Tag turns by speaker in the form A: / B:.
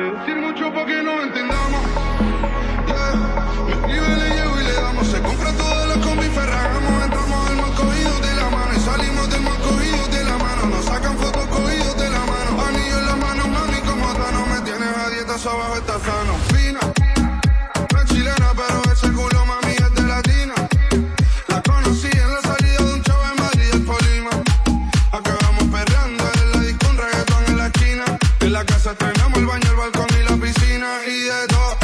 A: que decir mucho para que nos entendamos. Yeah. Me le llevo y le damos. Se compra todo lo combi ferragamos. Entramos del mal cogidos de la mano y salimos del mal cogidos de la mano. Nos sacan fotos cogidos de la mano. Anillo en la mano, mami, como Thanos. Me tienes a dieta, abajo esta sala. El baño, el balcón y la piscina y de todo.